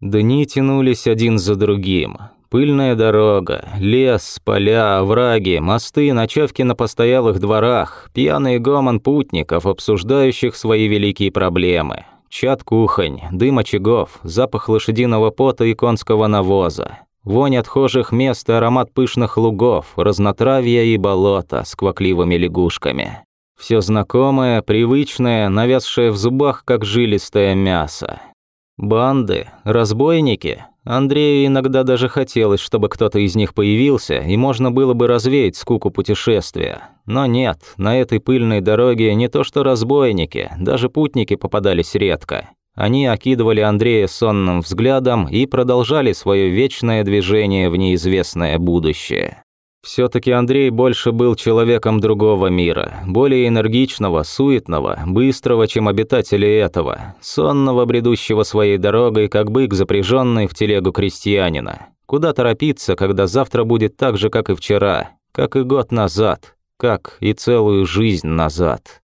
Дни тянулись один за другим. Пыльная дорога, лес, поля, овраги, мосты, ночевки на постоялых дворах, пьяный гомон путников, обсуждающих свои великие проблемы. Чат кухонь, дым очагов, запах лошадиного пота и конского навоза. Вонь отхожих мест и аромат пышных лугов, разнотравья и болота с квакливыми лягушками. Все знакомое, привычное, навязшее в зубах, как жилистое мясо. Банды, разбойники. Андрею иногда даже хотелось, чтобы кто-то из них появился, и можно было бы развеять скуку путешествия. Но нет, на этой пыльной дороге не то что разбойники, даже путники попадались редко. Они окидывали Андрея сонным взглядом и продолжали свое вечное движение в неизвестное будущее. Все-таки Андрей больше был человеком другого мира, более энергичного, суетного, быстрого, чем обитатели этого, сонного, бредущего своей дорогой, как бык, запряженный в телегу крестьянина. Куда торопиться, когда завтра будет так же, как и вчера, как и год назад, как и целую жизнь назад.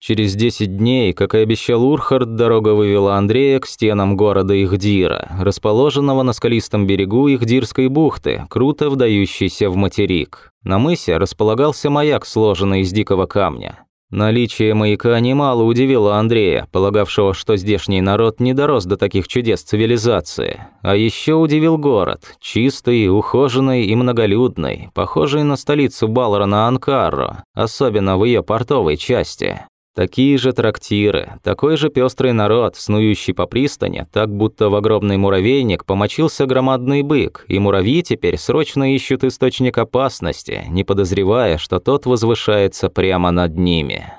Через 10 дней, как и обещал Урхард, дорога вывела Андрея к стенам города Ихдира, расположенного на скалистом берегу Ихдирской бухты, круто вдающейся в материк. На мысе располагался маяк, сложенный из дикого камня. Наличие маяка немало удивило Андрея, полагавшего, что здешний народ не дорос до таких чудес цивилизации. А еще удивил город, чистый, ухоженный и многолюдный, похожий на столицу Балрона Анкарро, особенно в ее портовой части. Такие же трактиры, такой же пестрый народ, снующий по пристани, так будто в огромный муравейник помочился громадный бык, и муравьи теперь срочно ищут источник опасности, не подозревая, что тот возвышается прямо над ними.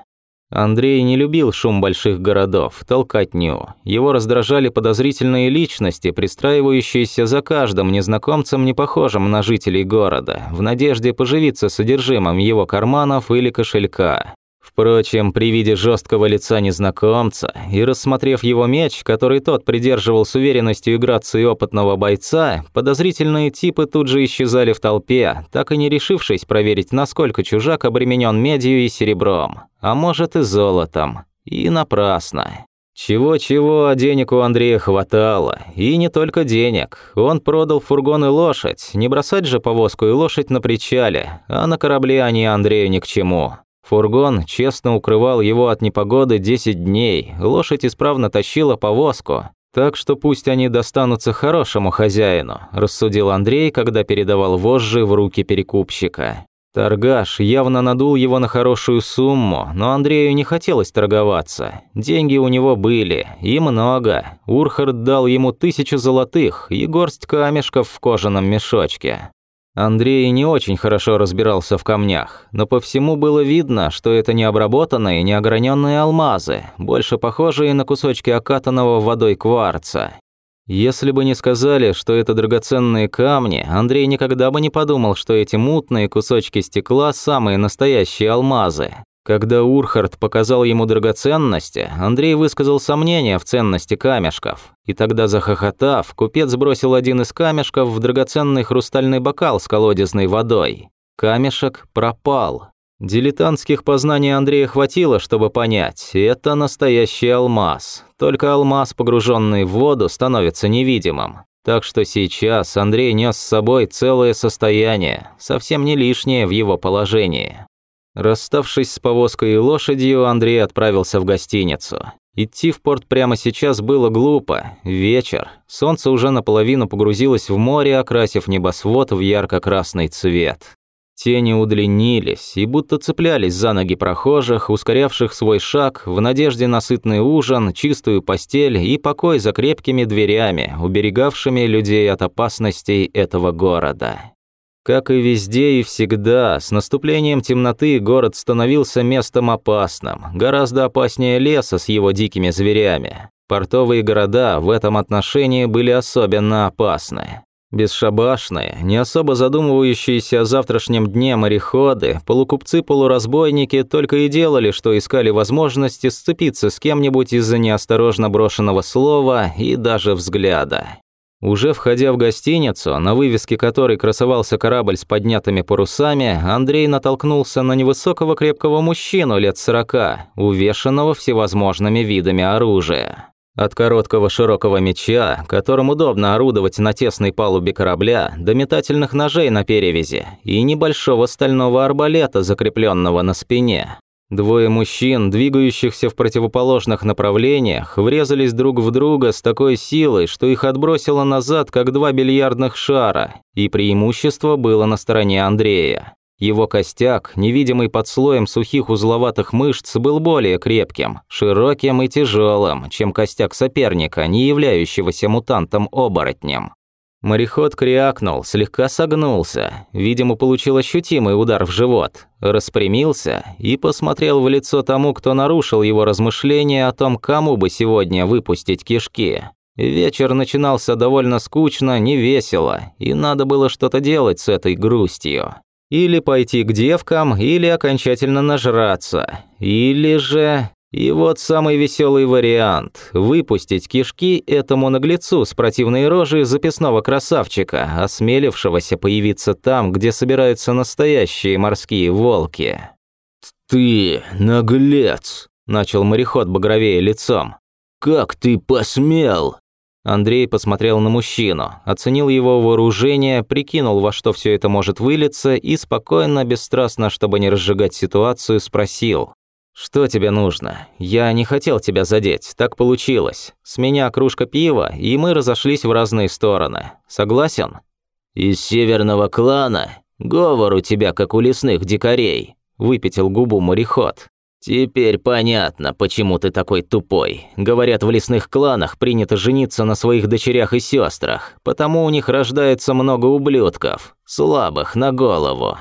Андрей не любил шум больших городов, толкотню. Его раздражали подозрительные личности, пристраивающиеся за каждым незнакомцем, не похожим на жителей города, в надежде поживиться содержимым его карманов или кошелька. Впрочем, при виде жесткого лица незнакомца и рассмотрев его меч, который тот придерживал с уверенностью и грацией опытного бойца, подозрительные типы тут же исчезали в толпе, так и не решившись проверить, насколько чужак обременен медью и серебром, а может и золотом. И напрасно. Чего-чего, а денег у Андрея хватало. И не только денег. Он продал фургон и лошадь. Не бросать же повозку и лошадь на причале, а на корабле они Андрею ни к чему. Фургон честно укрывал его от непогоды 10 дней, лошадь исправно тащила повозку. Так что пусть они достанутся хорошему хозяину, рассудил Андрей, когда передавал вожжи в руки перекупщика. Торгаш явно надул его на хорошую сумму, но Андрею не хотелось торговаться. Деньги у него были, и много. Урхард дал ему тысячу золотых и горсть камешков в кожаном мешочке. Андрей не очень хорошо разбирался в камнях, но по всему было видно, что это не обработанные, не ограненные алмазы, больше похожие на кусочки окатанного водой кварца. Если бы не сказали, что это драгоценные камни, Андрей никогда бы не подумал, что эти мутные кусочки стекла – самые настоящие алмазы. Когда Урхард показал ему драгоценности, Андрей высказал сомнения в ценности камешков. И тогда, захохотав, купец бросил один из камешков в драгоценный хрустальный бокал с колодезной водой. Камешек пропал. Дилетантских познаний Андрея хватило, чтобы понять, это настоящий алмаз. Только алмаз, погруженный в воду, становится невидимым. Так что сейчас Андрей нес с собой целое состояние, совсем не лишнее в его положении. Расставшись с повозкой и лошадью, Андрей отправился в гостиницу. Идти в порт прямо сейчас было глупо. Вечер. Солнце уже наполовину погрузилось в море, окрасив небосвод в ярко-красный цвет. Тени удлинились и будто цеплялись за ноги прохожих, ускорявших свой шаг в надежде на сытный ужин, чистую постель и покой за крепкими дверями, уберегавшими людей от опасностей этого города. Как и везде и всегда, с наступлением темноты город становился местом опасным, гораздо опаснее леса с его дикими зверями. Портовые города в этом отношении были особенно опасны. Бесшабашные, не особо задумывающиеся о завтрашнем дне мореходы, полукупцы-полуразбойники только и делали, что искали возможности сцепиться с кем-нибудь из-за неосторожно брошенного слова и даже взгляда. Уже входя в гостиницу, на вывеске которой красовался корабль с поднятыми парусами, Андрей натолкнулся на невысокого крепкого мужчину лет сорока, увешанного всевозможными видами оружия. От короткого широкого меча, которым удобно орудовать на тесной палубе корабля, до метательных ножей на перевязи и небольшого стального арбалета, закрепленного на спине. Двое мужчин, двигающихся в противоположных направлениях, врезались друг в друга с такой силой, что их отбросило назад, как два бильярдных шара, и преимущество было на стороне Андрея. Его костяк, невидимый под слоем сухих узловатых мышц, был более крепким, широким и тяжелым, чем костяк соперника, не являющегося мутантом-оборотнем. Мореход крякнул, слегка согнулся, видимо, получил ощутимый удар в живот, распрямился и посмотрел в лицо тому, кто нарушил его размышления о том, кому бы сегодня выпустить кишки. Вечер начинался довольно скучно, невесело, и надо было что-то делать с этой грустью. Или пойти к девкам, или окончательно нажраться. Или же... И вот самый веселый вариант – выпустить кишки этому наглецу с противной рожей записного красавчика, осмелившегося появиться там, где собираются настоящие морские волки. «Ты наглец!» – начал мореход багровее лицом. «Как ты посмел?» Андрей посмотрел на мужчину, оценил его вооружение, прикинул, во что все это может вылиться, и спокойно, бесстрастно, чтобы не разжигать ситуацию, спросил. «Что тебе нужно? Я не хотел тебя задеть, так получилось. С меня кружка пива, и мы разошлись в разные стороны. Согласен?» «Из северного клана? Говор у тебя, как у лесных дикарей», – выпятил губу мореход. «Теперь понятно, почему ты такой тупой. Говорят, в лесных кланах принято жениться на своих дочерях и сестрах, потому у них рождается много ублюдков, слабых на голову».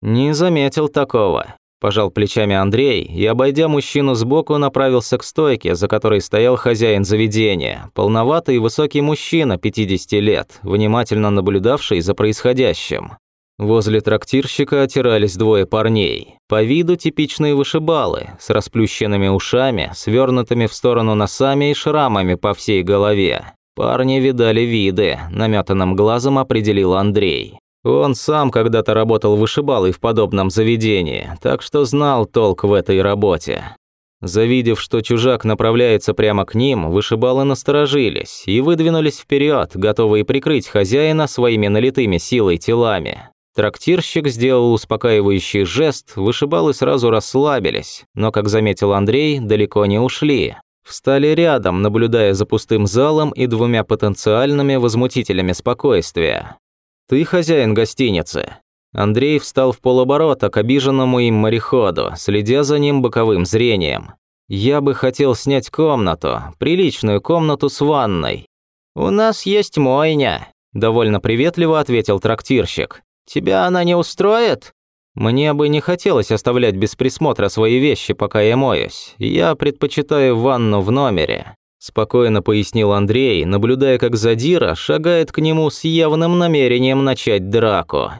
«Не заметил такого», – пожал плечами Андрей и, обойдя мужчину сбоку, направился к стойке, за которой стоял хозяин заведения, полноватый и высокий мужчина 50 лет, внимательно наблюдавший за происходящим. Возле трактирщика отирались двое парней. По виду типичные вышибалы, с расплющенными ушами, свернутыми в сторону носами и шрамами по всей голове. Парни видали виды, наметанным глазом определил Андрей. Он сам когда-то работал вышибалой в подобном заведении, так что знал толк в этой работе. Завидев, что чужак направляется прямо к ним, вышибалы насторожились и выдвинулись вперед, готовые прикрыть хозяина своими налитыми силой телами. Трактирщик сделал успокаивающий жест, вышибалы сразу расслабились, но, как заметил Андрей, далеко не ушли. Встали рядом, наблюдая за пустым залом и двумя потенциальными возмутителями спокойствия. «Ты хозяин гостиницы». Андрей встал в полоборота к обиженному им мореходу, следя за ним боковым зрением. «Я бы хотел снять комнату, приличную комнату с ванной». «У нас есть мойня», – довольно приветливо ответил трактирщик. Тебя она не устроит?» «Мне бы не хотелось оставлять без присмотра свои вещи, пока я моюсь. Я предпочитаю ванну в номере», – спокойно пояснил Андрей, наблюдая, как Задира шагает к нему с явным намерением начать драку.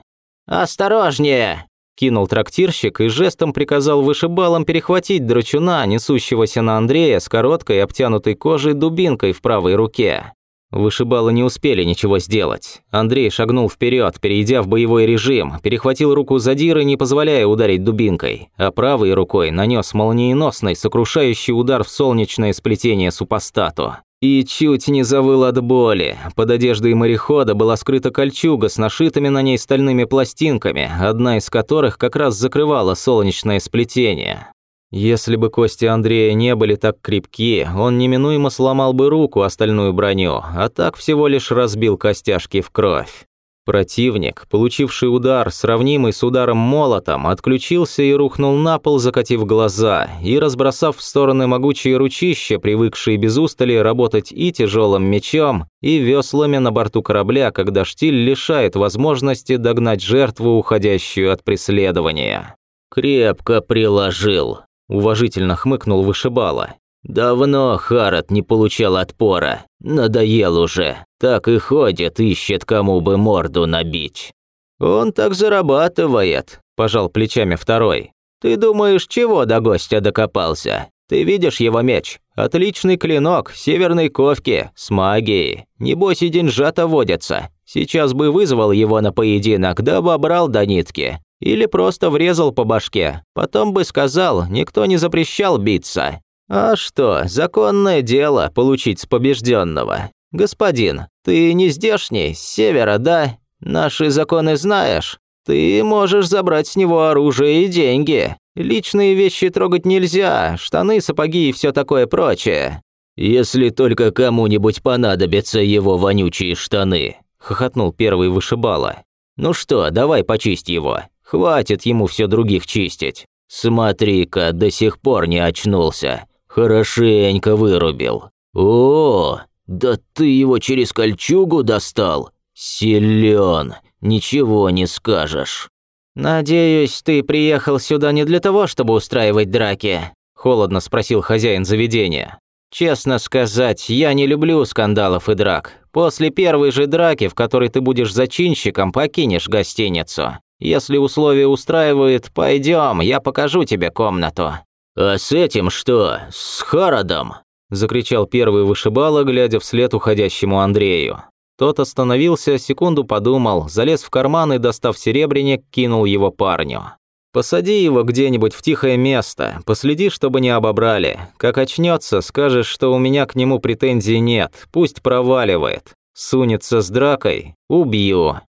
«Осторожнее!» – кинул трактирщик и жестом приказал вышибалам перехватить драчуна, несущегося на Андрея с короткой обтянутой кожей дубинкой в правой руке. Вышибалы не успели ничего сделать. Андрей шагнул вперед, перейдя в боевой режим, перехватил руку задиры, не позволяя ударить дубинкой, а правой рукой нанес молниеносный, сокрушающий удар в солнечное сплетение супостату. И чуть не завыл от боли. Под одеждой морехода была скрыта кольчуга с нашитыми на ней стальными пластинками, одна из которых как раз закрывала солнечное сплетение. Если бы кости Андрея не были так крепки, он неминуемо сломал бы руку остальную броню, а так всего лишь разбил костяшки в кровь. Противник, получивший удар, сравнимый с ударом молотом, отключился и рухнул на пол, закатив глаза, и разбросав в стороны могучие ручища, привыкшие без устали работать и тяжелым мечом, и веслами на борту корабля, когда штиль лишает возможности догнать жертву, уходящую от преследования. «Крепко приложил», уважительно хмыкнул вышибала. Давно Харат не получал отпора. Надоел уже. Так и ходит, ищет кому бы морду набить. Он так зарабатывает, пожал плечами второй. Ты думаешь, чего до гостя докопался? Ты видишь его меч? Отличный клинок, северной ковки, с магией. Небось и деньжата водятся. Сейчас бы вызвал его на поединок, да обобрал до нитки. Или просто врезал по башке. Потом бы сказал, никто не запрещал биться. А что, законное дело получить с побежденного. Господин, ты не здешний, с севера, да? Наши законы знаешь? Ты можешь забрать с него оружие и деньги. Личные вещи трогать нельзя, штаны, сапоги и все такое прочее. Если только кому-нибудь понадобятся его вонючие штаны, хохотнул первый вышибала. Ну что, давай почисть его. Хватит ему все других чистить. Смотри-ка, до сих пор не очнулся. Хорошенько вырубил. О, да ты его через кольчугу достал. Силен, ничего не скажешь. «Надеюсь, ты приехал сюда не для того, чтобы устраивать драки?» – холодно спросил хозяин заведения. «Честно сказать, я не люблю скандалов и драк. После первой же драки, в которой ты будешь зачинщиком, покинешь гостиницу. Если условия устраивают, пойдем, я покажу тебе комнату». «А с этим что? С Хародом?» – закричал первый вышибала, глядя вслед уходящему Андрею. Тот остановился, секунду подумал, залез в карман и, достав серебряник, кинул его парню. «Посади его где-нибудь в тихое место, последи, чтобы не обобрали. Как очнется, скажешь, что у меня к нему претензий нет, пусть проваливает. Сунется с дракой – убью».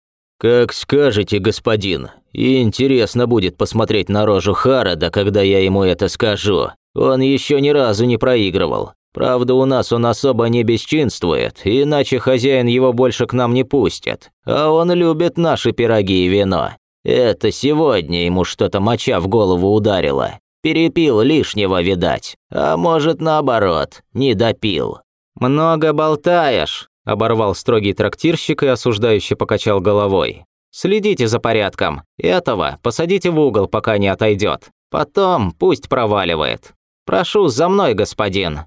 «Как скажете, господин. И интересно будет посмотреть на рожу Харада, когда я ему это скажу. Он еще ни разу не проигрывал. Правда, у нас он особо не бесчинствует, иначе хозяин его больше к нам не пустит. А он любит наши пироги и вино. Это сегодня ему что-то моча в голову ударило. Перепил лишнего, видать. А может, наоборот, не допил. «Много болтаешь», – оборвал строгий трактирщик и осуждающе покачал головой. «Следите за порядком. Этого посадите в угол, пока не отойдет. Потом пусть проваливает. Прошу за мной, господин».